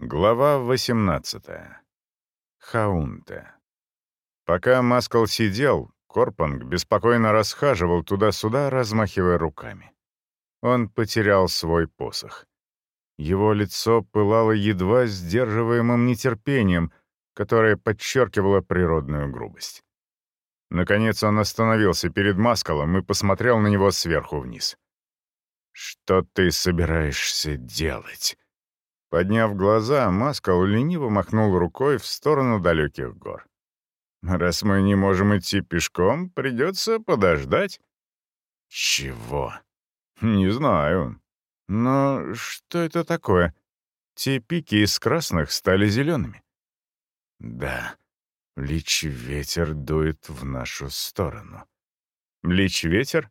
Глава 18. Хаунте. Пока Маскал сидел, Корпанг беспокойно расхаживал туда-сюда, размахивая руками. Он потерял свой посох. Его лицо пылало едва сдерживаемым нетерпением, которое подчеркивало природную грубость. Наконец он остановился перед Маскалом и посмотрел на него сверху вниз. «Что ты собираешься делать?» Подняв глаза, Маскал лениво махнул рукой в сторону далеких гор. «Раз мы не можем идти пешком, придется подождать». «Чего?» «Не знаю. Но что это такое? Те пики из красных стали зелеными». «Да, лич ветер дует в нашу сторону». «Лич ветер?»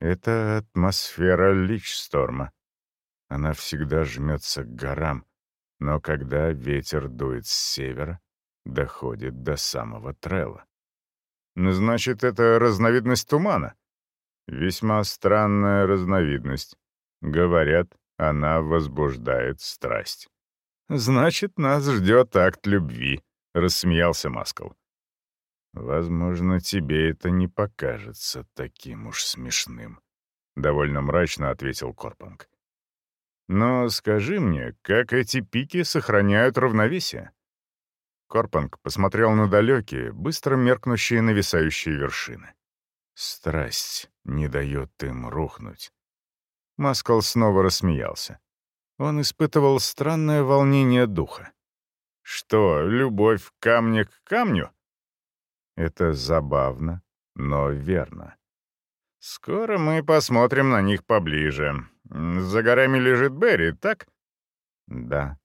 «Это атмосфера лич-сторма. Она всегда жмется к горам, но когда ветер дует с севера, доходит до самого Трелла. Ну, значит, это разновидность тумана? Весьма странная разновидность. Говорят, она возбуждает страсть. «Значит, нас ждет акт любви», — рассмеялся Маскл. «Возможно, тебе это не покажется таким уж смешным», — довольно мрачно ответил Корпанг. Но скажи мне, как эти пики сохраняют равновесие?» Корпанг посмотрел на далекие, быстро меркнущие нависающие вершины. Страсть не дает им рухнуть. Маскал снова рассмеялся. Он испытывал странное волнение духа. «Что, любовь камня к камню?» Это забавно, но верно. «Скоро мы посмотрим на них поближе. За горами лежит Берри, так?» «Да».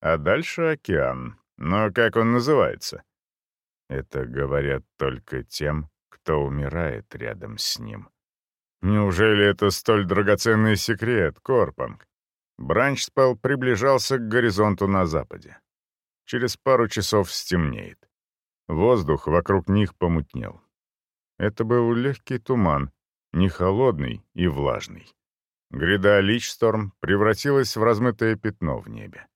«А дальше океан. Но как он называется?» «Это говорят только тем, кто умирает рядом с ним». «Неужели это столь драгоценный секрет, Корпанг?» Бранчспелл приближался к горизонту на западе. Через пару часов стемнеет. Воздух вокруг них помутнел. Это был легкий туман, не холодный и влажный. Гряда Личсторм превратилась в размытое пятно в небе.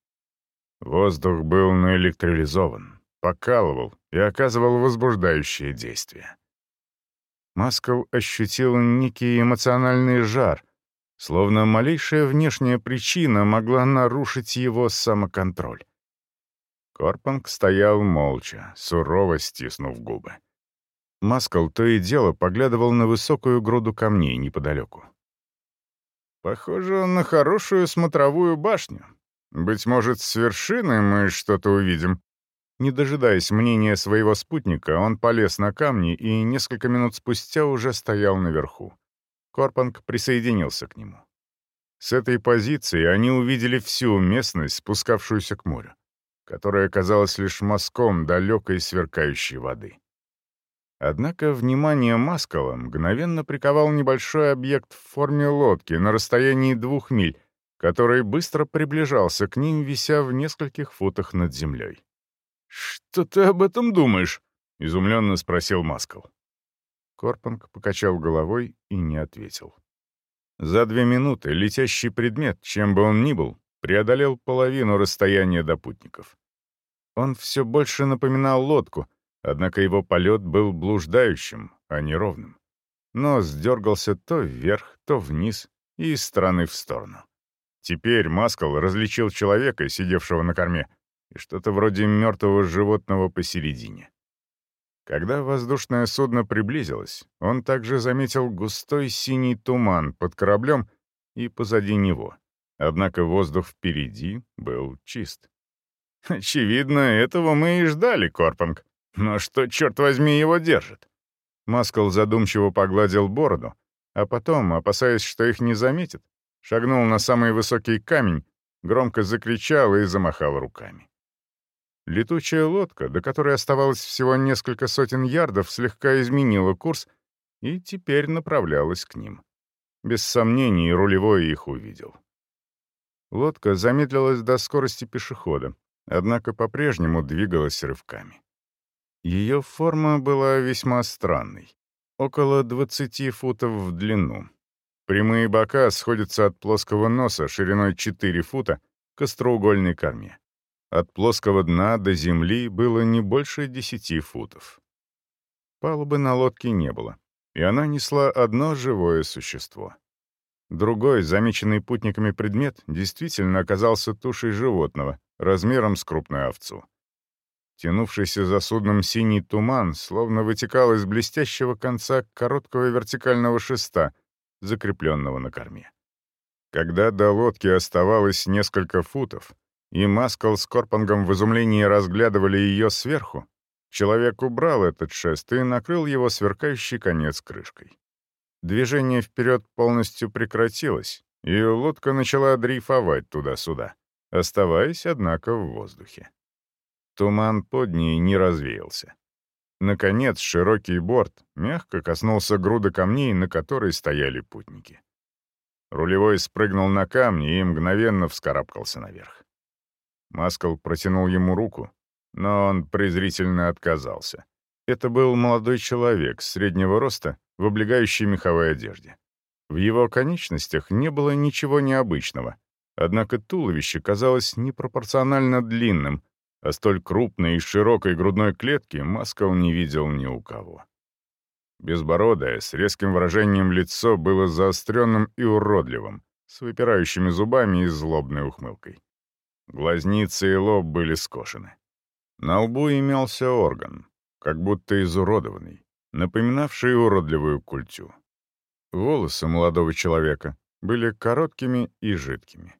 Воздух был наэлектролизован, покалывал и оказывал возбуждающее действие. Маскал ощутил некий эмоциональный жар, словно малейшая внешняя причина могла нарушить его самоконтроль. Корпанг стоял молча, сурово стиснув губы. Маскал то и дело поглядывал на высокую груду камней неподалеку. Похоже на хорошую смотровую башню. Быть может, с вершины мы что-то увидим. Не дожидаясь мнения своего спутника, он полез на камни и несколько минут спустя уже стоял наверху. Корпанг присоединился к нему. С этой позиции они увидели всю местность, спускавшуюся к морю, которая казалась лишь мазком далекой сверкающей воды. Однако внимание Маскала мгновенно приковал небольшой объект в форме лодки на расстоянии двух миль, который быстро приближался к ним, вися в нескольких футах над землей. «Что ты об этом думаешь?» — изумленно спросил Маскал. Корпанг покачал головой и не ответил. За две минуты летящий предмет, чем бы он ни был, преодолел половину расстояния до путников. Он все больше напоминал лодку — Однако его полет был блуждающим, а не ровным. Нос дергался то вверх, то вниз и из стороны в сторону. Теперь Маскал различил человека, сидевшего на корме, и что-то вроде мертвого животного посередине. Когда воздушное судно приблизилось, он также заметил густой синий туман под кораблем и позади него. Однако воздух впереди был чист. «Очевидно, этого мы и ждали, Корпанг», но что, черт возьми, его держит? Маскал задумчиво погладил бороду, а потом, опасаясь, что их не заметит, шагнул на самый высокий камень, громко закричал и замахал руками. Летучая лодка, до которой оставалось всего несколько сотен ярдов, слегка изменила курс и теперь направлялась к ним. Без сомнений, рулевой их увидел. Лодка замедлилась до скорости пешехода, однако по-прежнему двигалась рывками. Ее форма была весьма странной. Около 20 футов в длину. Прямые бока сходятся от плоского носа шириной 4 фута к остроугольной корме. От плоского дна до земли было не больше десяти футов. Палубы на лодке не было, и она несла одно живое существо. Другой, замеченный путниками предмет, действительно оказался тушей животного, размером с крупную овцу. Тянувшийся за судном синий туман словно вытекал из блестящего конца короткого вертикального шеста, закрепленного на корме. Когда до лодки оставалось несколько футов, и Маскал с Корпангом в изумлении разглядывали ее сверху, человек убрал этот шест и накрыл его сверкающий конец крышкой. Движение вперед полностью прекратилось, и лодка начала дрейфовать туда-сюда, оставаясь, однако, в воздухе. Туман под ней не развеялся. Наконец, широкий борт мягко коснулся груды камней, на которой стояли путники. Рулевой спрыгнул на камни и мгновенно вскарабкался наверх. Маскал протянул ему руку, но он презрительно отказался. Это был молодой человек среднего роста в облегающей меховой одежде. В его конечностях не было ничего необычного, однако туловище казалось непропорционально длинным, а столь крупной и широкой грудной клетки Маскал не видел ни у кого. Безбородое, с резким выражением лицо было заостренным и уродливым, с выпирающими зубами и злобной ухмылкой. Глазницы и лоб были скошены. На лбу имелся орган, как будто изуродованный, напоминавший уродливую культю. Волосы молодого человека были короткими и жидкими.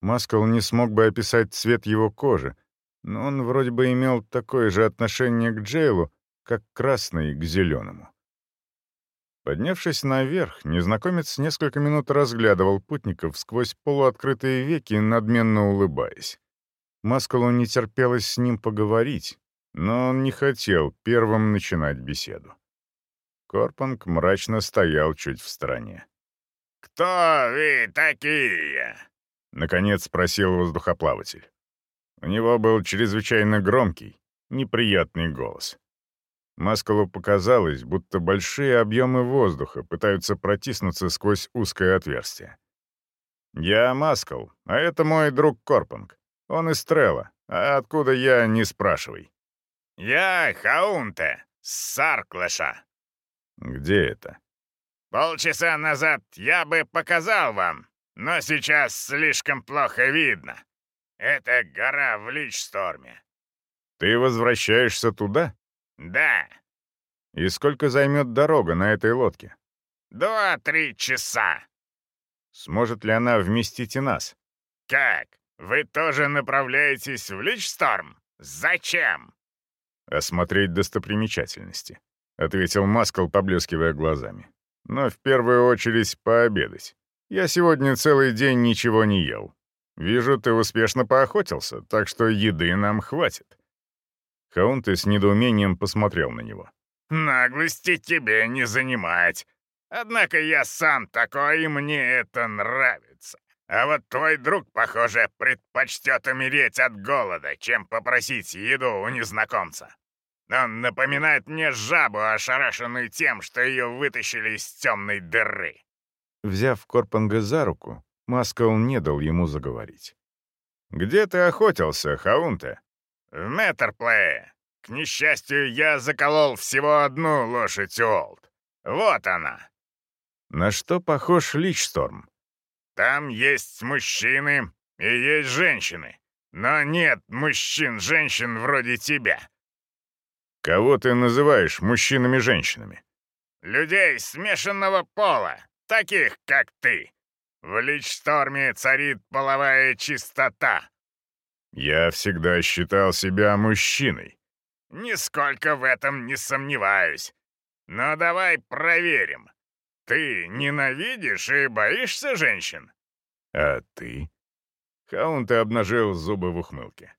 Маскал не смог бы описать цвет его кожи, но он вроде бы имел такое же отношение к Джейлу, как красный к зеленому. Поднявшись наверх, незнакомец несколько минут разглядывал путников сквозь полуоткрытые веки, надменно улыбаясь. Маскалу не терпелось с ним поговорить, но он не хотел первым начинать беседу. Корпанг мрачно стоял чуть в стороне. «Кто вы такие?» — наконец спросил воздухоплаватель. У него был чрезвычайно громкий, неприятный голос. Маскалу показалось, будто большие объемы воздуха пытаются протиснуться сквозь узкое отверстие. «Я Маскал, а это мой друг Корпанг. Он из Трелла, а откуда я, не спрашивай». «Я Хаунте, с Сарклэша». «Где это?» «Полчаса назад я бы показал вам, но сейчас слишком плохо видно. Это гора в Личсторме». «Ты возвращаешься туда?» «Да». «И сколько займет дорога на этой лодке?» «Два-три часа». «Сможет ли она вместить и нас?» «Как? Вы тоже направляетесь в Личсторм? Зачем?» «Осмотреть достопримечательности», — ответил Маскал, поблескивая глазами. «Но в первую очередь пообедать. Я сегодня целый день ничего не ел. Вижу, ты успешно поохотился, так что еды нам хватит». Хаунте с недоумением посмотрел на него. «Наглости тебе не занимать. Однако я сам такой, и мне это нравится. А вот твой друг, похоже, предпочтет умереть от голода, чем попросить еду у незнакомца. Он напоминает мне жабу, ошарашенную тем, что ее вытащили из темной дыры». Взяв Корпанга за руку, Маскал не дал ему заговорить. «Где ты охотился, Хаунте?» «В Меттерплее. К несчастью, я заколол всего одну лошадь Уолт. Вот она». «На что похож Личсторм?» Там есть мужчины и есть женщины. Но нет мужчин-женщин вроде тебя. Кого ты называешь мужчинами-женщинами? Людей смешанного пола, таких, как ты. В Личсторме царит половая чистота. Я всегда считал себя мужчиной. Нисколько в этом не сомневаюсь. Но давай проверим. Ты ненавидишь и боишься женщин? А ты? Хаунт обнажил зубы в ухмылке.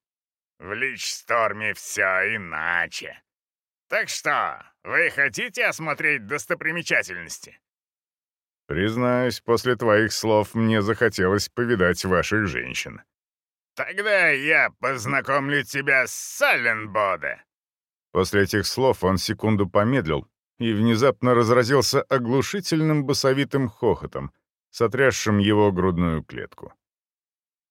В Личсторме все иначе. Так что, вы хотите осмотреть достопримечательности? Признаюсь, после твоих слов мне захотелось повидать ваших женщин. Тогда я познакомлю тебя с Салленбоде. После этих слов он секунду помедлил, и внезапно разразился оглушительным басовитым хохотом, сотрясшим его грудную клетку.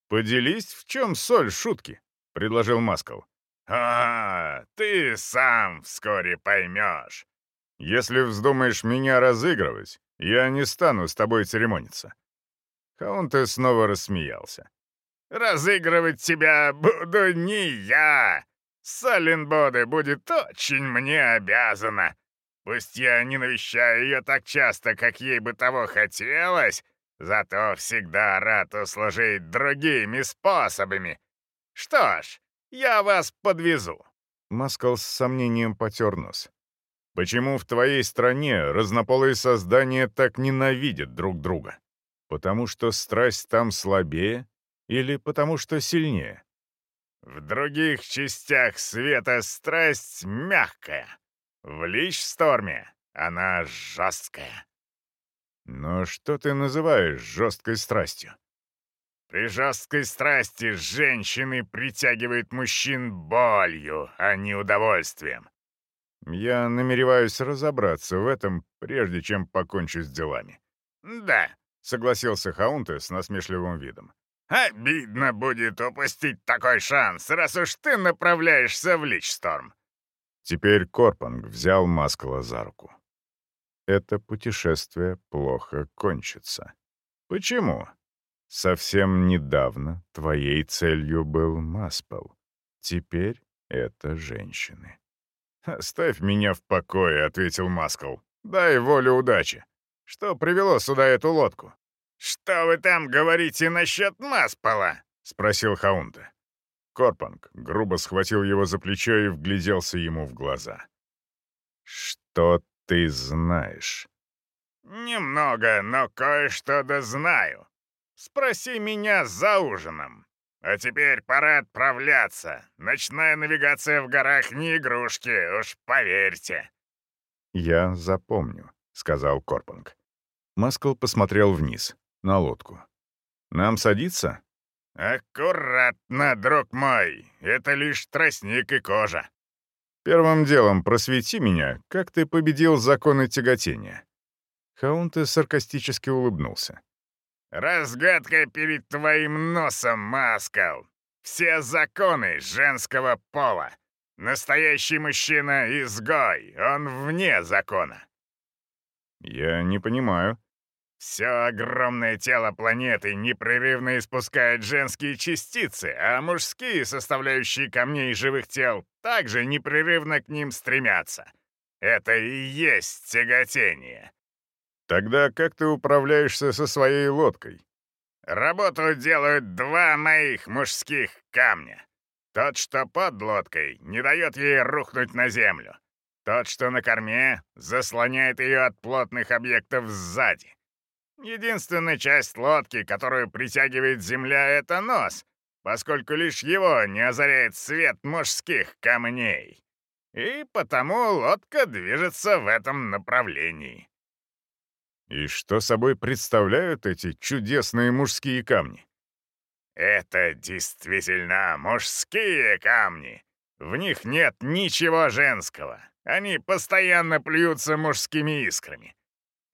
поделись, в чем соль шутки», — предложил Маскал. «А, ты сам вскоре поймешь». «Если вздумаешь меня разыгрывать, я не стану с тобой церемониться». Хаунте снова рассмеялся. «Разыгрывать тебя буду не я. Саленбоде будет очень мне обязана. Пусть я не навещаю ее так часто, как ей бы того хотелось, зато всегда рад услужить другими способами. Что ж, я вас подвезу». Маскал с сомнением потер нос. «Почему в твоей стране разнополые создания так ненавидят друг друга? Потому что страсть там слабее или потому что сильнее?» В других частях света страсть мягкая. В Лич-Сторме она жесткая. Но что ты называешь жесткой страстью? При жесткой страсти женщины притягивают мужчин болью, а не удовольствием. Я намереваюсь разобраться в этом, прежде чем покончу с делами. Да, согласился Хаунте с насмешливым видом. Обидно будет упустить такой шанс, раз уж ты направляешься в Личсторм. Теперь Корпанг взял Маскала за руку. Это путешествие плохо кончится. Почему? Совсем недавно твоей целью был Маспал. Теперь это женщины. «Оставь меня в покое», — ответил Маскал. «Дай волю удачи. Что привело сюда эту лодку?» «Что вы там говорите насчет Маспала?» — спросил Хаунта. Корпанг грубо схватил его за плечо и вгляделся ему в глаза. «Что ты знаешь?» «Немного, но кое-что да знаю. Спроси меня за ужином. А теперь пора отправляться. Ночная навигация в горах не игрушки, уж поверьте». «Я запомню», — сказал Корпанг. Маскл посмотрел вниз на лодку. «Нам садиться?» «Аккуратно, друг мой, это лишь тростник и кожа». «Первым делом просвети меня, как ты победил законы тяготения». Хаунте саркастически улыбнулся. «Разгадка перед твоим носом, Маскал. Все законы женского пола. Настоящий мужчина — изгой, он вне закона». «Я не понимаю», все огромное тело планеты непрерывно испускает женские частицы, а мужские, составляющие камней живых тел, также непрерывно к ним стремятся. Это и есть тяготение. Тогда как ты управляешься со своей лодкой? Работу делают два моих мужских камня. Тот, что под лодкой, не дает ей рухнуть на землю. Тот, что на корме, заслоняет ее от плотных объектов сзади. Единственная часть лодки, которую притягивает земля, — это нос, поскольку лишь его не озаряет свет мужских камней. И потому лодка движется в этом направлении. И что собой представляют эти чудесные мужские камни? Это действительно мужские камни. В них нет ничего женского. Они постоянно плюются мужскими искрами.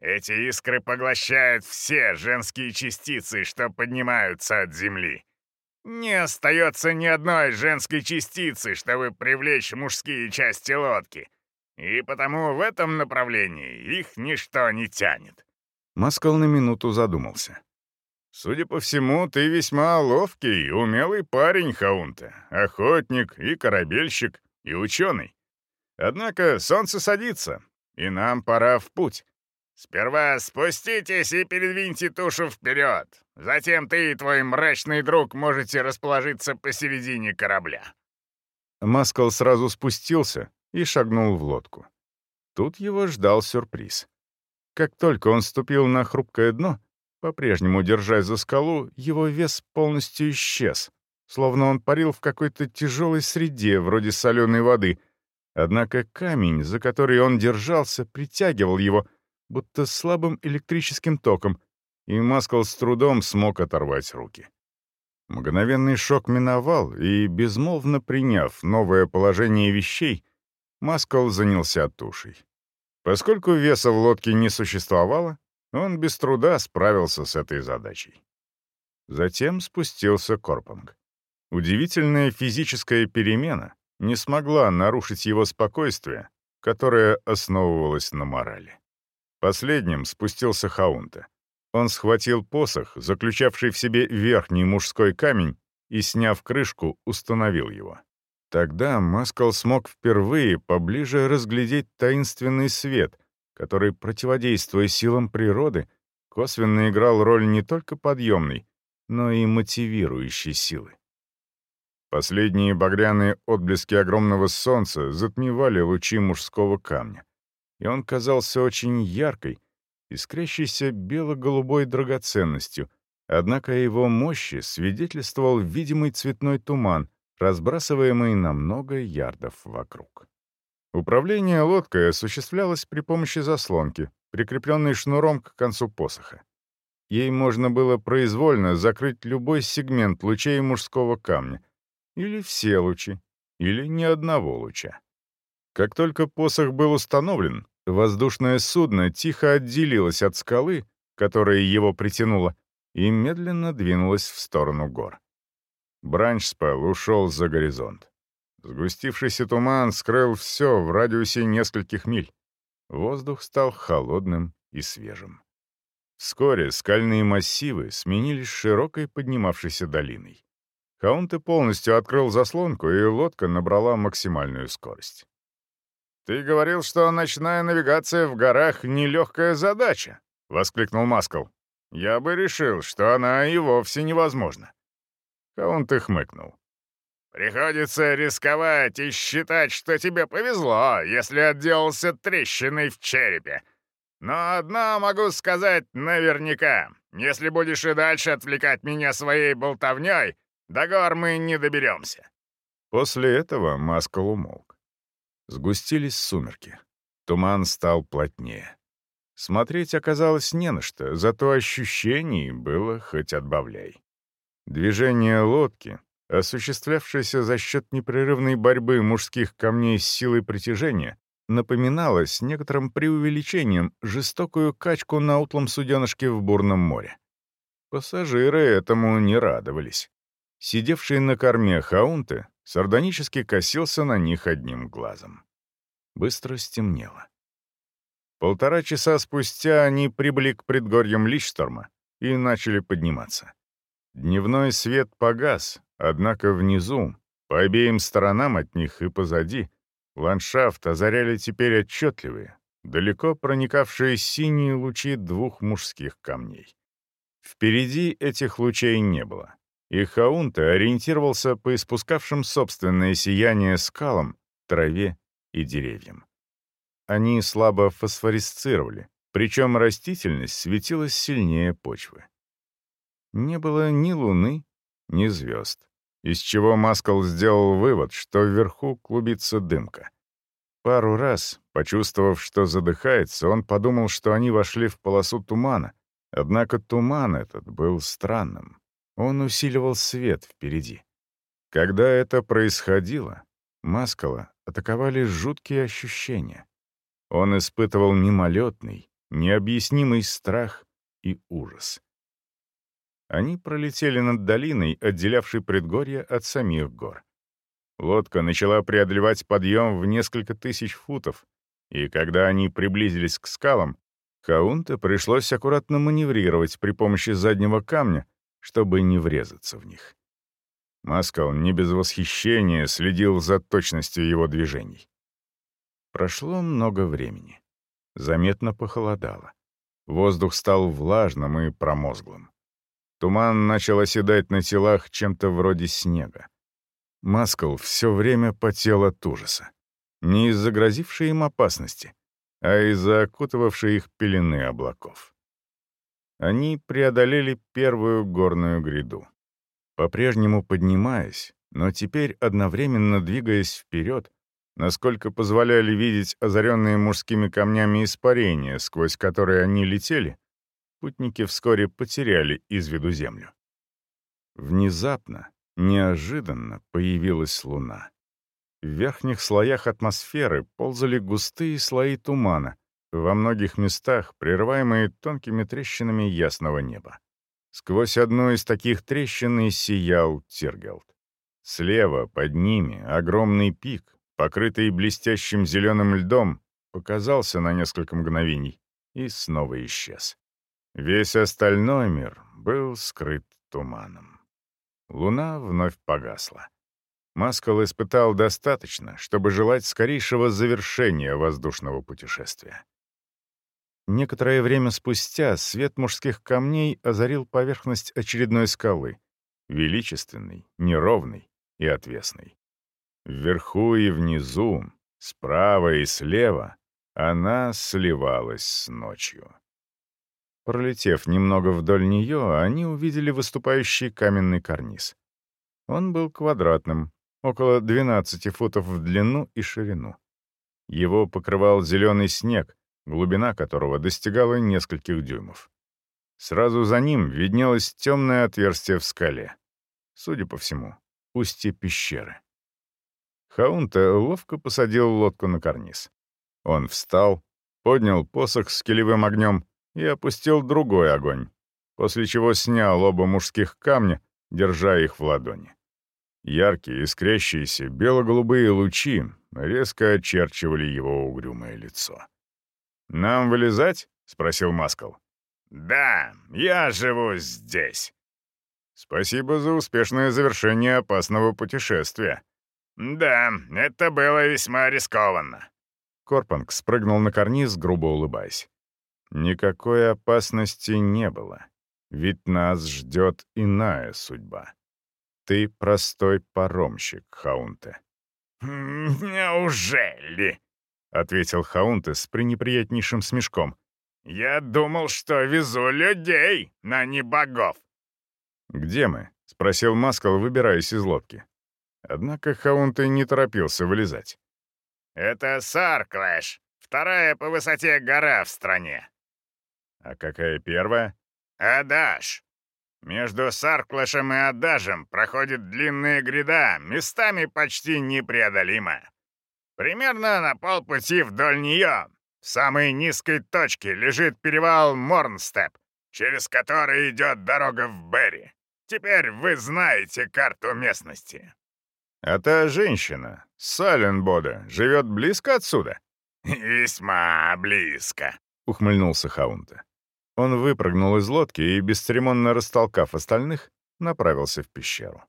Эти искры поглощают все женские частицы, что поднимаются от Земли. Не остается ни одной женской частицы, чтобы привлечь мужские части лодки. И потому в этом направлении их ничто не тянет. Маскал на минуту задумался. «Судя по всему, ты весьма ловкий, умелый парень, Хаунта, охотник и корабельщик, и ученый. Однако солнце садится, и нам пора в путь. «Сперва спуститесь и передвиньте тушу вперед. Затем ты и твой мрачный друг можете расположиться посередине корабля». Маскал сразу спустился и шагнул в лодку. Тут его ждал сюрприз. Как только он ступил на хрупкое дно, по-прежнему держась за скалу, его вес полностью исчез, словно он парил в какой-то тяжелой среде, вроде соленой воды. Однако камень, за который он держался, притягивал его — будто слабым электрическим током, и Маскал с трудом смог оторвать руки. Мгновенный шок миновал, и, безмолвно приняв новое положение вещей, Маскал занялся тушей. Поскольку веса в лодке не существовало, он без труда справился с этой задачей. Затем спустился Корпанг. Удивительная физическая перемена не смогла нарушить его спокойствие, которое основывалось на морали. Последним спустился Хаунта. Он схватил посох, заключавший в себе верхний мужской камень, и, сняв крышку, установил его. Тогда Маскал смог впервые поближе разглядеть таинственный свет, который, противодействуя силам природы, косвенно играл роль не только подъемной, но и мотивирующей силы. Последние багряные отблески огромного солнца затмевали лучи мужского камня, и он казался очень яркой, искрящейся бело-голубой драгоценностью, однако его мощи свидетельствовал видимый цветной туман, разбрасываемый на много ярдов вокруг. Управление лодкой осуществлялось при помощи заслонки, прикрепленной шнуром к концу посоха. Ей можно было произвольно закрыть любой сегмент лучей мужского камня, или все лучи, или ни одного луча. Как только посох был установлен, воздушное судно тихо отделилось от скалы, которая его притянула, и медленно двинулось в сторону гор. Бранчспел ушел за горизонт. Сгустившийся туман скрыл все в радиусе нескольких миль. Воздух стал холодным и свежим. Вскоре скальные массивы сменились широкой поднимавшейся долиной. Хаунте полностью открыл заслонку, и лодка набрала максимальную скорость. «Ты говорил, что ночная навигация в горах — нелегкая задача», — воскликнул Маскл. «Я бы решил, что она и вовсе невозможна». Хаунте хмыкнул. «Приходится рисковать и считать, что тебе повезло, если отделался трещиной в черепе. Но одно могу сказать наверняка. Если будешь и дальше отвлекать меня своей болтовней, до гор мы не доберемся». После этого Маскал умолк. Сгустились сумерки. Туман стал плотнее. Смотреть оказалось не на что, зато ощущений было хоть отбавляй. Движение лодки, осуществлявшееся за счет непрерывной борьбы мужских камней с силой притяжения, напоминало с некоторым преувеличением жестокую качку на утлом суденышке в бурном море. Пассажиры этому не радовались. Сидевший на корме Хаунты сардонически косился на них одним глазом. Быстро стемнело. Полтора часа спустя они прибыли к предгорьям Личшторма и начали подниматься. Дневной свет погас, однако внизу, по обеим сторонам от них и позади, ландшафт озаряли теперь отчетливые, далеко проникавшие синие лучи двух мужских камней. Впереди этих лучей не было и Хаунта ориентировался по испускавшим собственное сияние скалам, траве и деревьям. Они слабо фосфорисцировали, причем растительность светилась сильнее почвы. Не было ни луны, ни звезд, из чего Маскал сделал вывод, что вверху клубится дымка. Пару раз, почувствовав, что задыхается, он подумал, что они вошли в полосу тумана, однако туман этот был странным. Он усиливал свет впереди. Когда это происходило, Маскала атаковали жуткие ощущения. Он испытывал мимолетный, необъяснимый страх и ужас. Они пролетели над долиной, отделявшей предгорье от самих гор. Лодка начала преодолевать подъем в несколько тысяч футов, и когда они приблизились к скалам, Хаунте пришлось аккуратно маневрировать при помощи заднего камня, чтобы не врезаться в них. Маскал не без восхищения следил за точностью его движений. Прошло много времени. Заметно похолодало. Воздух стал влажным и промозглым. Туман начал оседать на телах чем-то вроде снега. Маскал все время потел от ужаса. Не из-за грозившей им опасности, а из-за окутывавшей их пелены облаков они преодолели первую горную гряду. По-прежнему поднимаясь, но теперь одновременно двигаясь вперед, насколько позволяли видеть озаренные мужскими камнями испарения, сквозь которые они летели, путники вскоре потеряли из виду землю. Внезапно, неожиданно появилась луна. В верхних слоях атмосферы ползали густые слои тумана, во многих местах прерываемые тонкими трещинами ясного неба. Сквозь одну из таких трещин и сиял Тиргелд. Слева, под ними, огромный пик, покрытый блестящим зеленым льдом, показался на несколько мгновений и снова исчез. Весь остальной мир был скрыт туманом. Луна вновь погасла. Маскал испытал достаточно, чтобы желать скорейшего завершения воздушного путешествия. Некоторое время спустя свет мужских камней озарил поверхность очередной скалы, величественной, неровной и отвесной. Вверху и внизу, справа и слева, она сливалась с ночью. Пролетев немного вдоль нее, они увидели выступающий каменный карниз. Он был квадратным, около 12 футов в длину и ширину. Его покрывал зеленый снег, глубина которого достигала нескольких дюймов. Сразу за ним виднелось темное отверстие в скале. Судя по всему, устье пещеры. Хаунта ловко посадил лодку на карниз. Он встал, поднял посох с килевым огнем и опустил другой огонь, после чего снял оба мужских камня, держа их в ладони. Яркие, искрящиеся, бело-голубые лучи резко очерчивали его угрюмое лицо. «Нам вылезать?» — спросил Маскал. «Да, я живу здесь». «Спасибо за успешное завершение опасного путешествия». «Да, это было весьма рискованно». Корпанг спрыгнул на карниз, грубо улыбаясь. Никакой опасности не было, ведь нас ждет иная судьба. Ты простой паромщик, Хаунте. «Неужели?» — ответил Хаунте с пренеприятнейшим смешком. «Я думал, что везу людей, а не богов». «Где мы?» — спросил Маскал, выбираясь из лодки. Однако Хаунте не торопился вылезать. «Это Сарклэш, вторая по высоте гора в стране». «А какая первая?» «Адаш. Между Сарклэшем и Адажем проходит длинная гряда, местами почти непреодолимая. Примерно на полпути вдоль нее, в самой низкой точке, лежит перевал Морнстеп, через который идет дорога в Берри. Теперь вы знаете карту местности». «А та женщина, Саленбода, живет близко отсюда?» «Весьма близко», — ухмыльнулся Хаунта. Он выпрыгнул из лодки и, бесцеремонно растолкав остальных, направился в пещеру.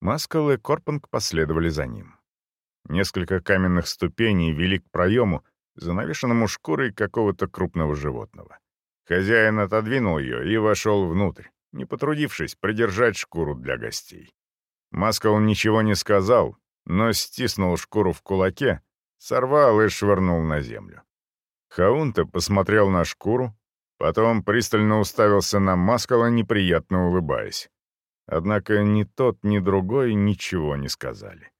Маскал и Корпанг последовали за ним. Несколько каменных ступеней вели к проему, занавешенному шкурой какого-то крупного животного. Хозяин отодвинул ее и вошел внутрь, не потрудившись придержать шкуру для гостей. Маскал ничего не сказал, но стиснул шкуру в кулаке, сорвал и швырнул на землю. Хаунта посмотрел на шкуру, потом пристально уставился на Маскала, неприятно улыбаясь. Однако ни тот, ни другой ничего не сказали.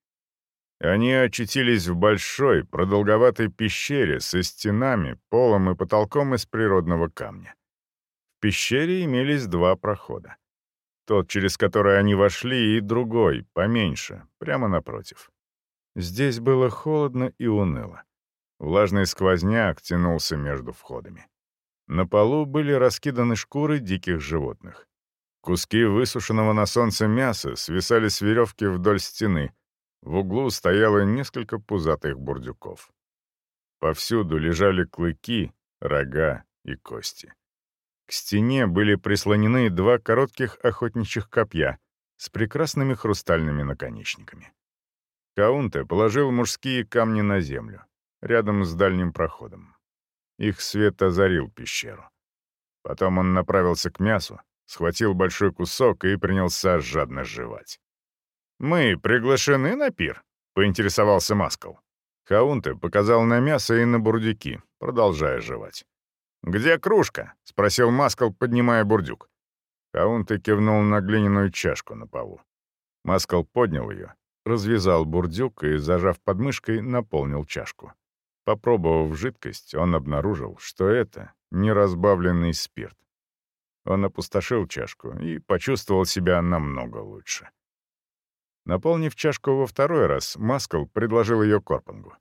Они очутились в большой, продолговатой пещере со стенами, полом и потолком из природного камня. В пещере имелись два прохода. Тот, через который они вошли, и другой, поменьше, прямо напротив. Здесь было холодно и уныло. Влажный сквозняк тянулся между входами. На полу были раскиданы шкуры диких животных. Куски высушенного на солнце мяса свисали с веревки вдоль стены, в углу стояло несколько пузатых бурдюков. Повсюду лежали клыки, рога и кости. К стене были прислонены два коротких охотничьих копья с прекрасными хрустальными наконечниками. Каунте положил мужские камни на землю, рядом с дальним проходом. Их свет озарил пещеру. Потом он направился к мясу, схватил большой кусок и принялся жадно жевать. «Мы приглашены на пир?» — поинтересовался Маскал. Хаунте показал на мясо и на бурдюки, продолжая жевать. «Где кружка?» — спросил Маскал, поднимая бурдюк. Хаунте кивнул на глиняную чашку на полу. Маскал поднял ее, развязал бурдюк и, зажав подмышкой, наполнил чашку. Попробовав жидкость, он обнаружил, что это неразбавленный спирт. Он опустошил чашку и почувствовал себя намного лучше. Наполнив чашку во второй раз, Маскал предложил ее Корпангу.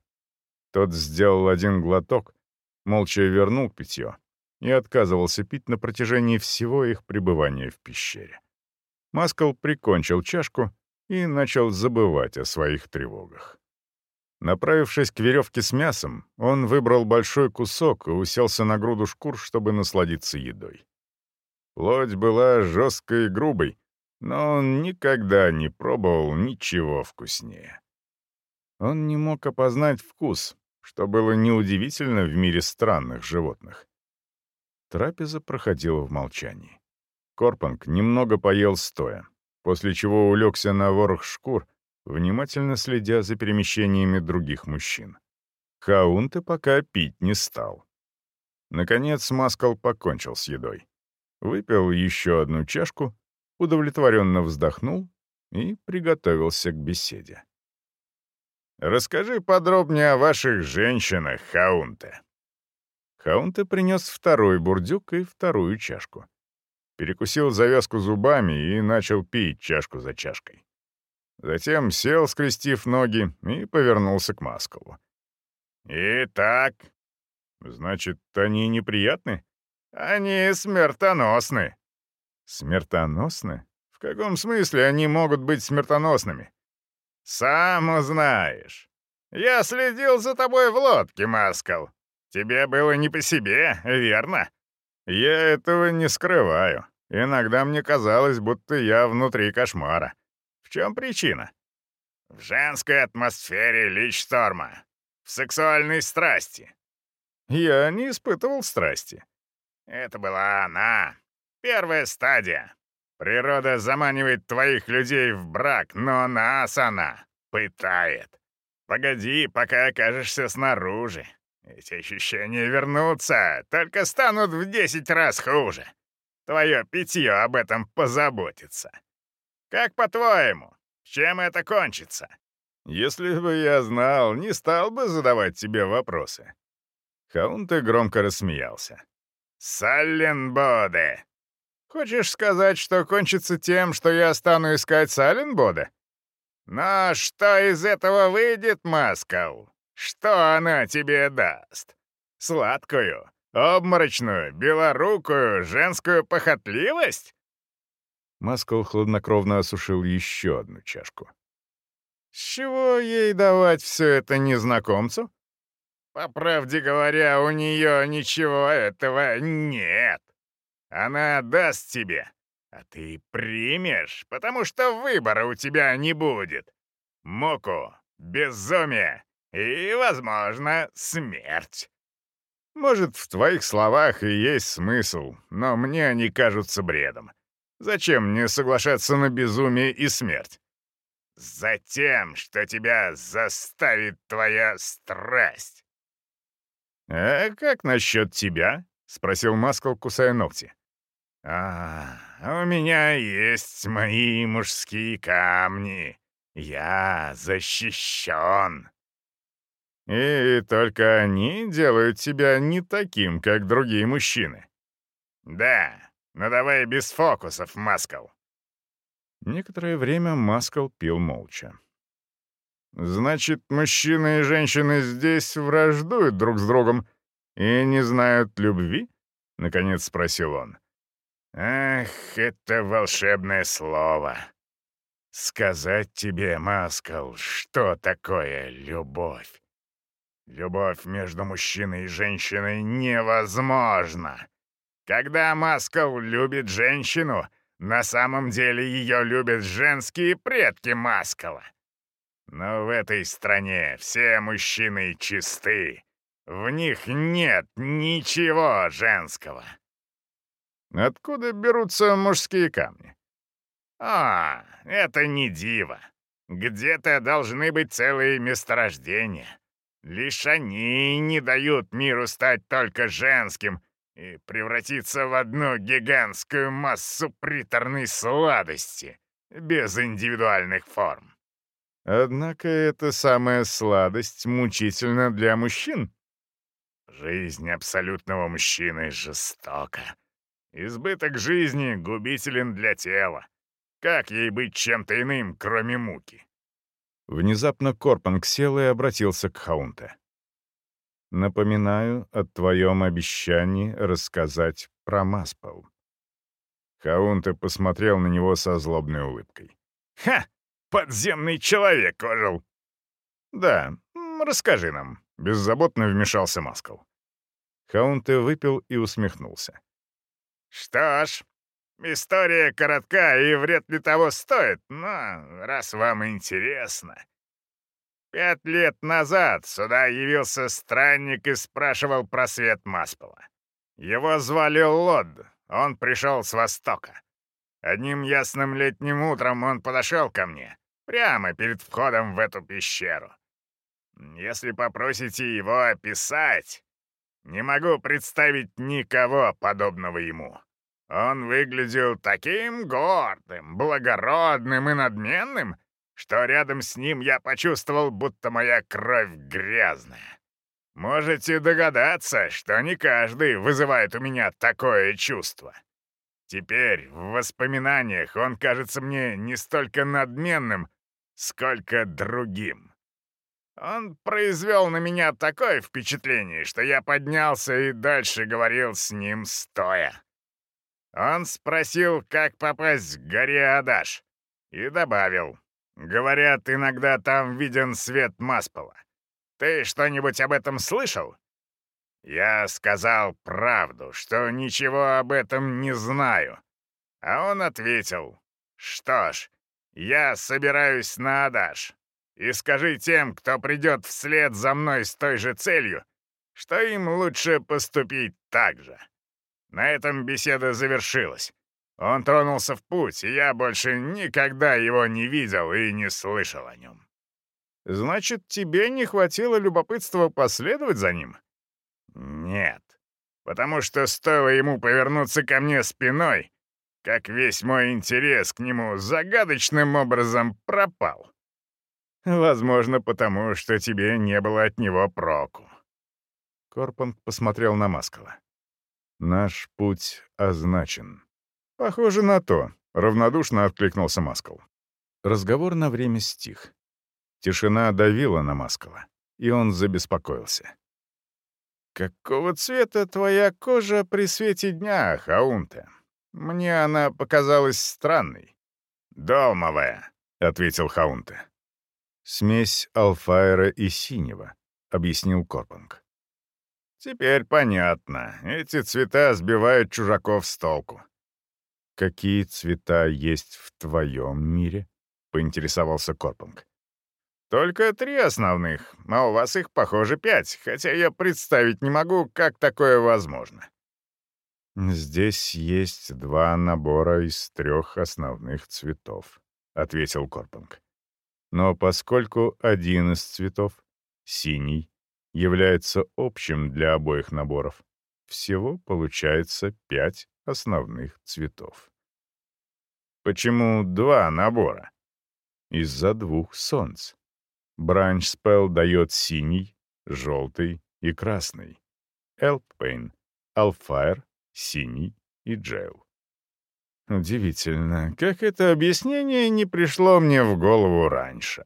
Тот сделал один глоток, молча вернул питье, и отказывался пить на протяжении всего их пребывания в пещере. Маскал прикончил чашку и начал забывать о своих тревогах. Направившись к веревке с мясом, он выбрал большой кусок и уселся на груду шкур, чтобы насладиться едой. Плоть была жесткой и грубой, но он никогда не пробовал ничего вкуснее. Он не мог опознать вкус, что было неудивительно в мире странных животных. Трапеза проходила в молчании. Корпанг немного поел стоя, после чего улегся на ворох шкур, внимательно следя за перемещениями других мужчин. Хаунте пока пить не стал. Наконец Маскал покончил с едой. Выпил еще одну чашку, удовлетворенно вздохнул и приготовился к беседе. «Расскажи подробнее о ваших женщинах, Хаунте». Хаунте принес второй бурдюк и вторую чашку. Перекусил завязку зубами и начал пить чашку за чашкой. Затем сел, скрестив ноги, и повернулся к Маскалу. «Итак, значит, они неприятны?» «Они смертоносны». «Смертоносны? В каком смысле они могут быть смертоносными?» «Сам узнаешь. Я следил за тобой в лодке, Маскал. Тебе было не по себе, верно?» «Я этого не скрываю. Иногда мне казалось, будто я внутри кошмара. В чем причина?» «В женской атмосфере Личсторма. В сексуальной страсти». «Я не испытывал страсти». «Это была она. Первая стадия. Природа заманивает твоих людей в брак, но нас она пытает. Погоди, пока окажешься снаружи. Эти ощущения вернутся, только станут в десять раз хуже. Твое питье об этом позаботится. Как по-твоему, чем это кончится? Если бы я знал, не стал бы задавать тебе вопросы. Хаунте громко рассмеялся. Салленбоде! Хочешь сказать, что кончится тем, что я стану искать Саленбода? Но что из этого выйдет, Маскал? Что она тебе даст? Сладкую, обморочную, белорукую, женскую похотливость? Маскал хладнокровно осушил еще одну чашку. «С чего ей давать все это незнакомцу?» «По правде говоря, у нее ничего этого нет. Она даст тебе, а ты примешь, потому что выбора у тебя не будет. Муку, безумие и, возможно, смерть. Может, в твоих словах и есть смысл, но мне они кажутся бредом. Зачем мне соглашаться на безумие и смерть? Затем, что тебя заставит твоя страсть. «А как насчет тебя?» — спросил Маскал, кусая ногти. «А, у меня есть мои мужские камни. Я защищен». «И только они делают тебя не таким, как другие мужчины». «Да, но давай без фокусов, Маскал». Некоторое время Маскал пил молча. «Значит, мужчины и женщины здесь враждуют друг с другом и не знают любви?» — наконец спросил он. «Ах, это волшебное слово! Сказать тебе, Маскал, что такое любовь? Любовь между мужчиной и женщиной невозможна. Когда Маскал любит женщину, на самом деле ее любят женские предки Маскала. Но в этой стране все мужчины чисты. В них нет ничего женского. Откуда берутся мужские камни? А, это не диво. Где-то должны быть целые месторождения. Лишь они не дают миру стать только женским и превратиться в одну гигантскую массу приторной сладости, без индивидуальных форм. Однако эта самая сладость мучительна для мужчин. Жизнь абсолютного мужчины жестока. Избыток жизни губителен для тела. Как ей быть чем-то иным, кроме муки? Внезапно Корпанг сел и обратился к Хаунте. Напоминаю о твоем обещании рассказать про Маспол». Хаунте посмотрел на него со злобной улыбкой. «Ха! Подземный человек ожил!» «Да, расскажи нам», — беззаботно вмешался Маскал. Хаунте выпил и усмехнулся. «Что ж, история коротка и вряд ли того стоит, но раз вам интересно...» Пять лет назад сюда явился странник и спрашивал про свет Маспола. Его звали Лод, он пришел с востока. Одним ясным летним утром он подошел ко мне, прямо перед входом в эту пещеру. Если попросите его описать, не могу представить никого подобного ему. Он выглядел таким гордым, благородным и надменным, что рядом с ним я почувствовал, будто моя кровь грязная. Можете догадаться, что не каждый вызывает у меня такое чувство. Теперь в воспоминаниях он кажется мне не столько надменным, сколько другим. Он произвел на меня такое впечатление, что я поднялся и дальше говорил с ним стоя. Он спросил, как попасть к горе Адаш, и добавил, Говорят, иногда там виден свет Маспола. Ты что-нибудь об этом слышал? Я сказал правду, что ничего об этом не знаю. А он ответил, что ж, я собираюсь на Адаш. И скажи тем, кто придет вслед за мной с той же целью, что им лучше поступить так же. На этом беседа завершилась. Он тронулся в путь, и я больше никогда его не видел и не слышал о нем. Значит, тебе не хватило любопытства последовать за ним? Нет, потому что стоило ему повернуться ко мне спиной, как весь мой интерес к нему загадочным образом пропал. Возможно, потому что тебе не было от него проку. Корпанг посмотрел на Маскала. Наш путь означен. «Похоже на то», — равнодушно откликнулся Маскал. Разговор на время стих. Тишина давила на Маскала, и он забеспокоился. «Какого цвета твоя кожа при свете дня, Хаунте? Мне она показалась странной». «Долмовая», — ответил Хаунте. «Смесь алфаера и синего», — объяснил Корпанг. «Теперь понятно. Эти цвета сбивают чужаков с толку. «Какие цвета есть в твоем мире?» — поинтересовался Корпанг. «Только три основных, а у вас их, похоже, пять, хотя я представить не могу, как такое возможно». «Здесь есть два набора из трех основных цветов», — ответил Корпанг. «Но поскольку один из цветов, синий, является общим для обоих наборов, всего получается пять основных цветов. Почему два набора? Из-за двух солнц. Бранч-спелл дает синий, желтый и красный. Элпейн, Алфайр, синий и Джейл. Удивительно, как это объяснение не пришло мне в голову раньше.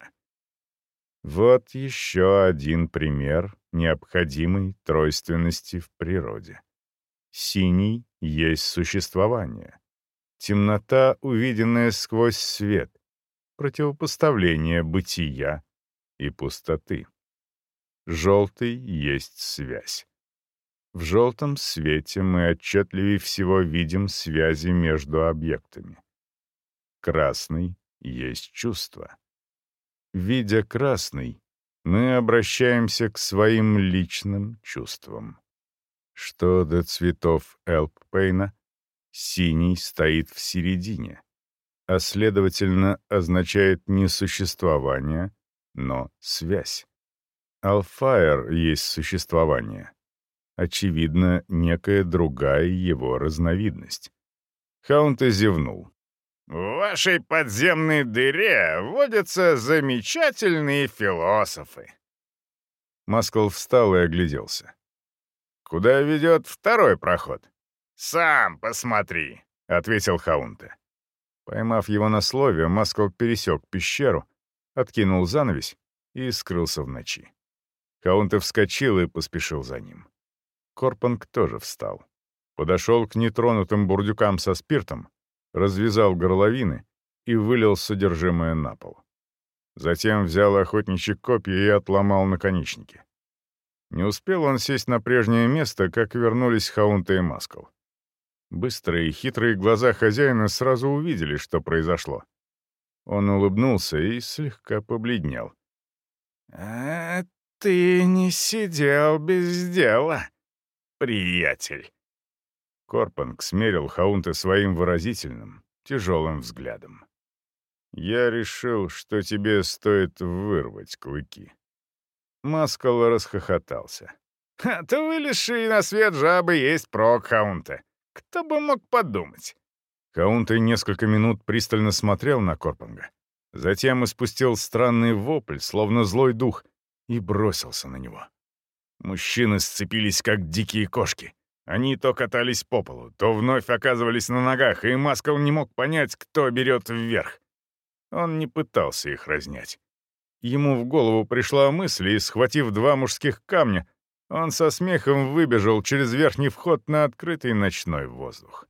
Вот еще один пример необходимой тройственности в природе. Синий есть существование. Темнота, увиденная сквозь свет. Противопоставление бытия и пустоты. Желтый есть связь. В желтом свете мы отчетливее всего видим связи между объектами. Красный есть чувство. Видя красный, мы обращаемся к своим личным чувствам. Что до цветов Элппейна, синий стоит в середине, а следовательно означает не существование, но связь. Алфаер есть существование. Очевидно, некая другая его разновидность. Хаунте зевнул. «В вашей подземной дыре водятся замечательные философы». Маскл встал и огляделся. Куда ведет второй проход?» «Сам посмотри», — ответил Хаунте. Поймав его на слове, Маскал пересек пещеру, откинул занавесь и скрылся в ночи. Хаунте вскочил и поспешил за ним. Корпанг тоже встал. Подошел к нетронутым бурдюкам со спиртом, развязал горловины и вылил содержимое на пол. Затем взял охотничьи копья и отломал наконечники. Не успел он сесть на прежнее место, как вернулись Хаунта и Маскал. Быстрые и хитрые глаза хозяина сразу увидели, что произошло. Он улыбнулся и слегка побледнел. «А ты не сидел без дела, приятель». Корпанг смерил Хаунта своим выразительным, тяжелым взглядом. «Я решил, что тебе стоит вырвать клыки». Маскал расхохотался. «А то вылезшие на свет жабы есть прок, Хаунта. Кто бы мог подумать?» Хаунте несколько минут пристально смотрел на Корпанга. Затем испустил странный вопль, словно злой дух, и бросился на него. Мужчины сцепились, как дикие кошки. Они то катались по полу, то вновь оказывались на ногах, и Маскал не мог понять, кто берет вверх. Он не пытался их разнять. Ему в голову пришла мысль, и, схватив два мужских камня, он со смехом выбежал через верхний вход на открытый ночной воздух.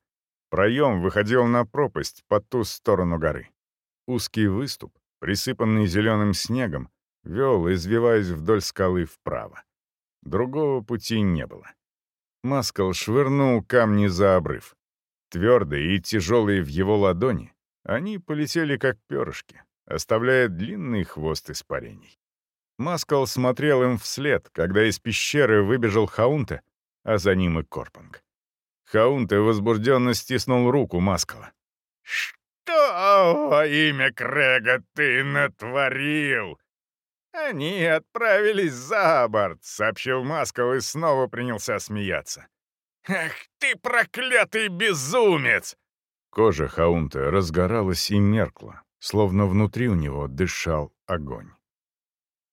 Проем выходил на пропасть по ту сторону горы. Узкий выступ, присыпанный зеленым снегом, вел, извиваясь вдоль скалы вправо. Другого пути не было. Маскал швырнул камни за обрыв. Твердые и тяжелые в его ладони, они полетели как перышки, оставляя длинный хвост испарений. Маскал смотрел им вслед, когда из пещеры выбежал Хаунте, а за ним и Корпанг. Хаунте возбужденно стиснул руку Маскала. «Что во имя Крэга ты натворил?» «Они отправились за борт», — сообщил Маскал и снова принялся смеяться. «Ах ты проклятый безумец!» Кожа Хаунта разгоралась и меркла, словно внутри у него дышал огонь.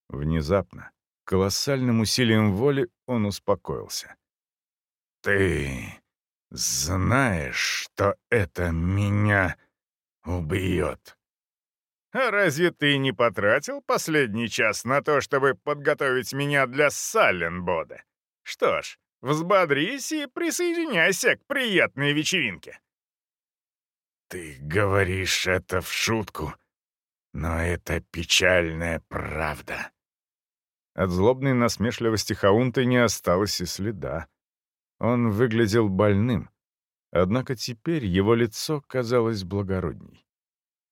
Внезапно, колоссальным усилием воли, он успокоился. «Ты знаешь, что это меня убьет. А разве ты не потратил последний час на то, чтобы подготовить меня для Салленбода? Что ж, взбодрись и присоединяйся к приятной вечеринке. Ты говоришь это в шутку, но это печальная правда. От злобной насмешливости Хаунта не осталось и следа. Он выглядел больным, однако теперь его лицо казалось благородней.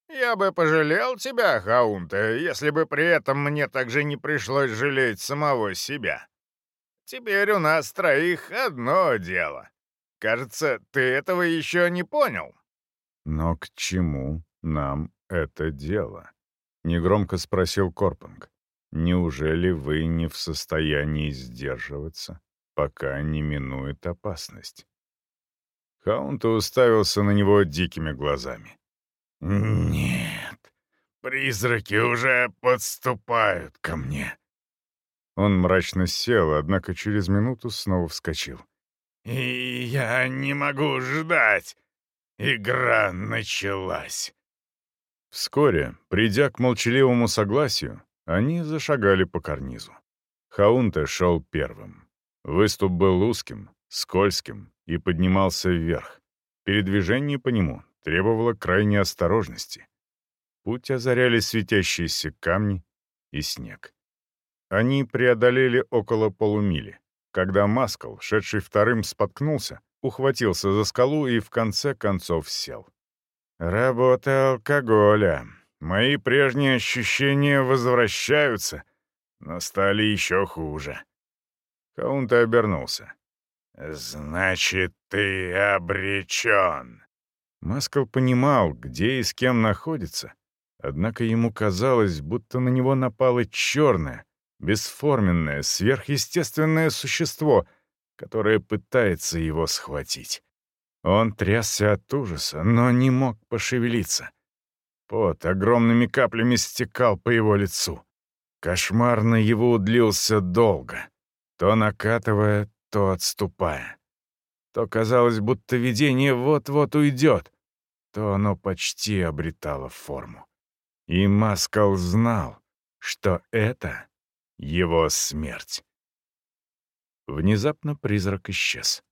«Я бы пожалел тебя, Хаунта, если бы при этом мне также не пришлось жалеть самого себя. Теперь у нас троих одно дело. Кажется, ты этого еще не понял». «Но к чему нам это дело?» — негромко спросил Корпанг. «Неужели вы не в состоянии сдерживаться?» пока не минует опасность. Хаунта уставился на него дикими глазами. «Нет, призраки уже подступают ко мне». Он мрачно сел, однако через минуту снова вскочил. «И я не могу ждать. Игра началась». Вскоре, придя к молчаливому согласию, они зашагали по карнизу. Хаунта шел первым. Выступ был узким, скользким и поднимался вверх. Передвижение по нему требовало крайней осторожности. Путь озаряли светящиеся камни и снег. Они преодолели около полумили, когда Маскал, шедший вторым, споткнулся, ухватился за скалу и в конце концов сел. «Работа алкоголя. Мои прежние ощущения возвращаются, но стали еще хуже». Каунта обернулся. «Значит, ты обречен». Маскал понимал, где и с кем находится, однако ему казалось, будто на него напало черное, бесформенное, сверхъестественное существо, которое пытается его схватить. Он трясся от ужаса, но не мог пошевелиться. Пот огромными каплями стекал по его лицу. Кошмар на его удлился долго то накатывая, то отступая. То казалось, будто видение вот-вот уйдет, то оно почти обретало форму. И Маскал знал, что это его смерть. Внезапно призрак исчез.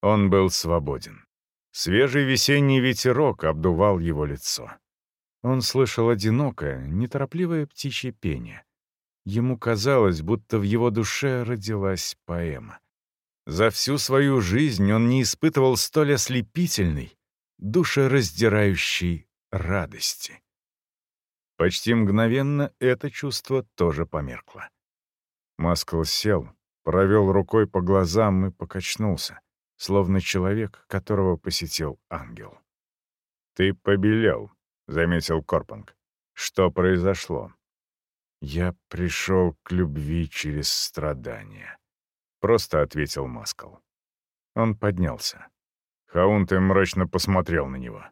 Он был свободен. Свежий весенний ветерок обдувал его лицо. Он слышал одинокое, неторопливое птичье пение. Ему казалось, будто в его душе родилась поэма. За всю свою жизнь он не испытывал столь ослепительной, душераздирающей радости. Почти мгновенно это чувство тоже померкло. Маскл сел, провел рукой по глазам и покачнулся, словно человек, которого посетил ангел. «Ты побелел», — заметил Корпанг. «Что произошло?» «Я пришел к любви через страдания», — просто ответил Маскал. Он поднялся. Хаунте мрачно посмотрел на него.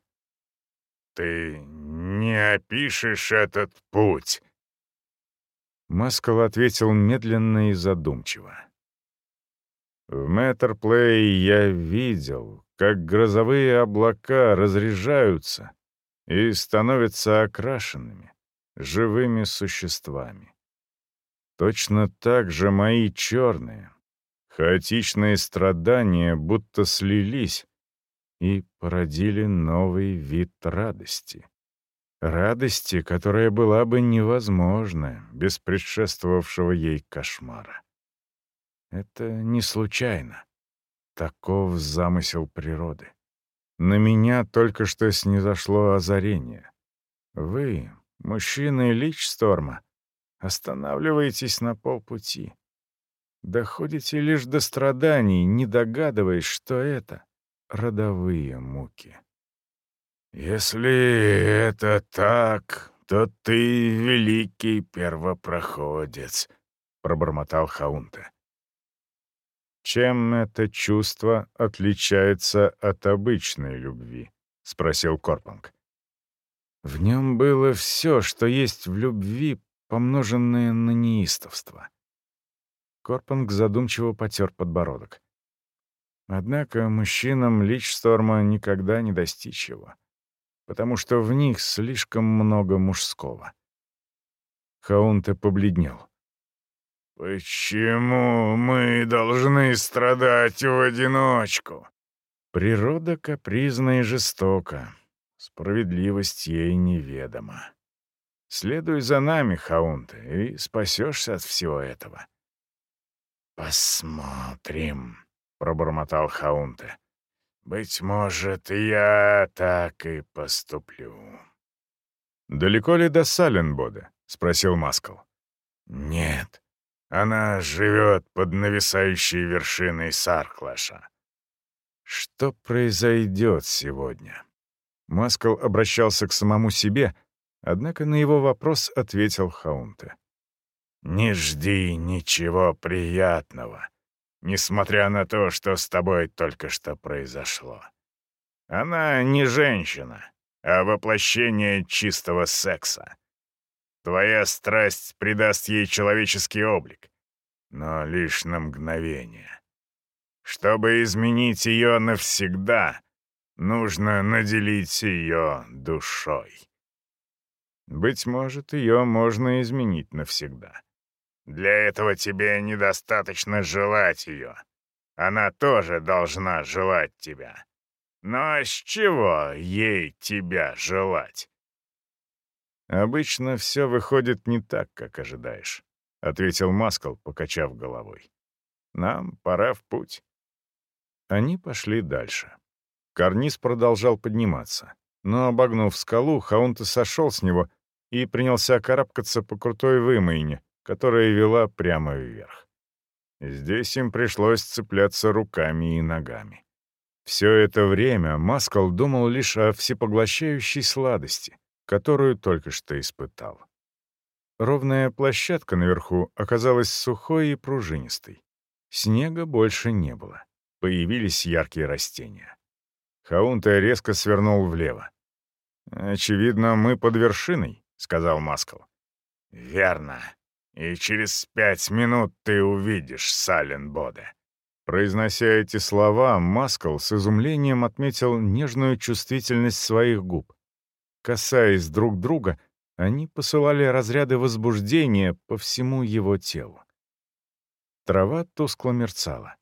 «Ты не опишешь этот путь!» Маскал ответил медленно и задумчиво. В Мэттерплее я видел, как грозовые облака разряжаются и становятся окрашенными, живыми существами. Точно так же мои черные, хаотичные страдания будто слились и породили новый вид радости. Радости, которая была бы невозможна без предшествовавшего ей кошмара. Это не случайно. Таков замысел природы. На меня только что снизошло озарение. Вы, мужчины Личсторма, останавливаетесь на полпути. Доходите лишь до страданий, не догадываясь, что это родовые муки. «Если это так, то ты великий первопроходец», — пробормотал Хаунта. «Чем это чувство отличается от обычной любви?» — спросил Корпанг. В нем было все, что есть в любви, помноженное на неистовство. Корпанг задумчиво потер подбородок. Однако мужчинам Личсторма никогда не достичь его, потому что в них слишком много мужского. Хаунте побледнел. «Почему мы должны страдать в одиночку?» Природа капризна и жестока, справедливость ей неведома. Следуй за нами, Хаунте, и спасешься от всего этого. «Посмотрим», — пробормотал Хаунте. «Быть может, я так и поступлю». «Далеко ли до Саленбода?» — спросил Маскал. «Нет, она живет под нависающей вершиной Сарклаша». «Что произойдет сегодня?» Маскал обращался к самому себе, однако на его вопрос ответил Хаунте. «Не жди ничего приятного несмотря на то, что с тобой только что произошло. Она не женщина, а воплощение чистого секса. Твоя страсть придаст ей человеческий облик, но лишь на мгновение. Чтобы изменить ее навсегда, нужно наделить ее душой. Быть может, ее можно изменить навсегда. Для этого тебе недостаточно желать ее. Она тоже должна желать тебя. Но с чего ей тебя желать? «Обычно все выходит не так, как ожидаешь», — ответил Маскал, покачав головой. «Нам пора в путь». Они пошли дальше. Карниз продолжал подниматься, но, обогнув скалу, Хаунта сошел с него и принялся карабкаться по крутой вымойне, которая вела прямо вверх. Здесь им пришлось цепляться руками и ногами. Все это время Маскал думал лишь о всепоглощающей сладости, которую только что испытал. Ровная площадка наверху оказалась сухой и пружинистой. Снега больше не было. Появились яркие растения. Хаунта резко свернул влево. «Очевидно, мы под вершиной», — сказал Маскал. «Верно», и через пять минут ты увидишь Саленбоде». Произнося эти слова, Маскал с изумлением отметил нежную чувствительность своих губ. Касаясь друг друга, Они посылали разряды возбуждения по всему его телу. Трава тускло мерцала.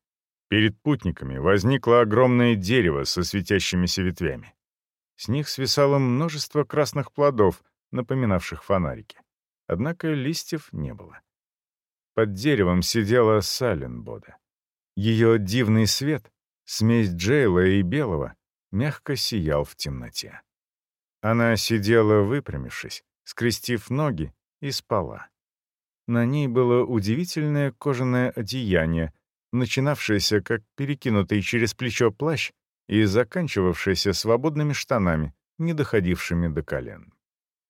Перед путниками возникло огромное дерево со светящимися ветвями. С них свисало множество красных плодов, напоминавших фонарики. Однако листьев не было. Под деревом сидела Саленбода. Ее дивный свет, смесь Джейла и белого, мягко сиял в темноте. Она сидела выпрямившись, скрестив ноги, и спала. На ней было удивительное кожаное одеяние, начинавшееся как перекинутый через плечо плащ и заканчивавшееся свободными штанами, не доходившими до колен.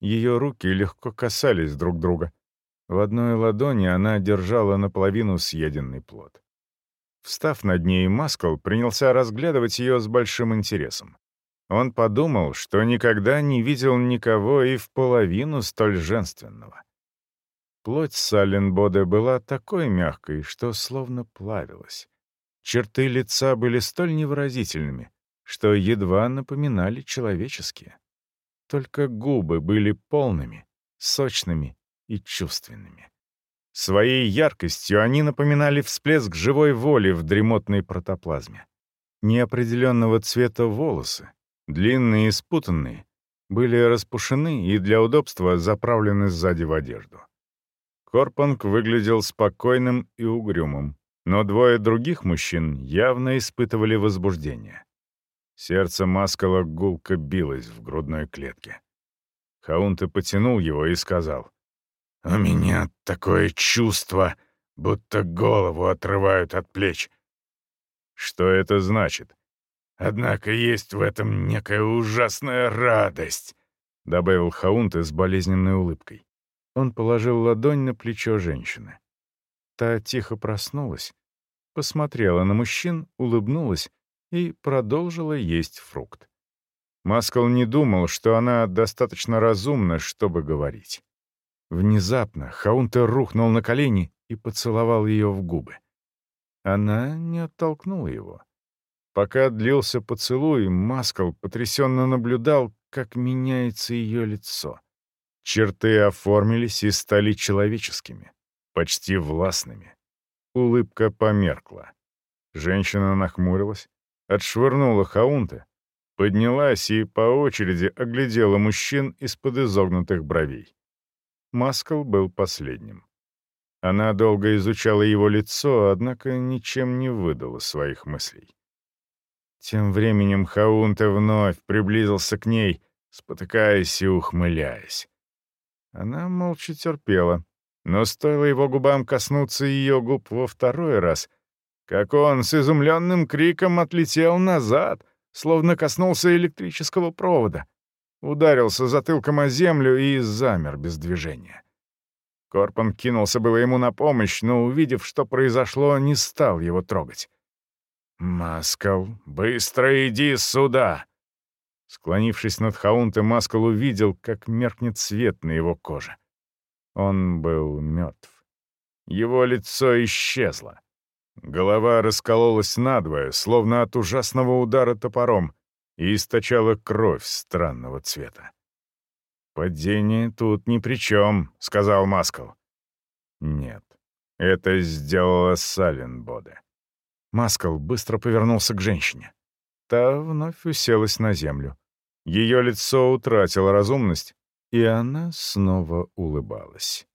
Ее руки легко касались друг друга. В одной ладони она держала наполовину съеденный плод. Встав над ней, Маскал принялся разглядывать ее с большим интересом. Он подумал, что никогда не видел никого и в половину столь женственного. Плоть Салленбода была такой мягкой, что словно плавилась. Черты лица были столь невыразительными, что едва напоминали человеческие. Только губы были полными, сочными и чувственными. Своей яркостью они напоминали всплеск живой воли в дремотной протоплазме. Неопределенного цвета волосы, длинные и спутанные, были распушены и для удобства заправлены сзади в одежду. Корпанг выглядел спокойным и угрюмым, но двое других мужчин явно испытывали возбуждение. Сердце Маскала гулко билось в грудной клетке. Хаунте потянул его и сказал, «У меня такое чувство, будто голову отрывают от плеч». «Что это значит?» «Однако есть в этом некая ужасная радость», — добавил Хаунте с болезненной улыбкой. Он положил ладонь на плечо женщины. Та тихо проснулась, посмотрела на мужчин, улыбнулась и продолжила есть фрукт. Маскал не думал, что она достаточно разумна, чтобы говорить. Внезапно Хаунте рухнул на колени и поцеловал ее в губы. Она не оттолкнула его. Пока длился поцелуй, Маскал потрясенно наблюдал, как меняется ее лицо. Черты оформились и стали человеческими, почти властными. Улыбка померкла. Женщина нахмурилась, отшвырнула Хаунта, поднялась и по очереди оглядела мужчин из-под изогнутых бровей. Маскал был последним. Она долго изучала его лицо, однако ничем не выдала своих мыслей. Тем временем Хаунте вновь приблизился к ней, спотыкаясь и ухмыляясь. Она молча терпела, но стоило его губам коснуться ее губ во второй раз, как он с изумленным криком отлетел назад, словно коснулся электрического провода, ударился затылком о землю и замер без движения. Корпан кинулся было ему на помощь, но, увидев, что произошло, не стал его трогать. «Маскал, быстро иди сюда!» Склонившись над Хаунтом, Маскал увидел, как меркнет свет на его коже. Он был мертв. Его лицо исчезло. Голова раскололась надвое, словно от ужасного удара топором, и источала кровь странного цвета. «Падение тут ни при чем», — сказал Маскал. «Нет, это сделала Саленбоде». Маскал быстро повернулся к женщине. Та вновь уселась на землю. Ее лицо утратило разумность, и она снова улыбалась.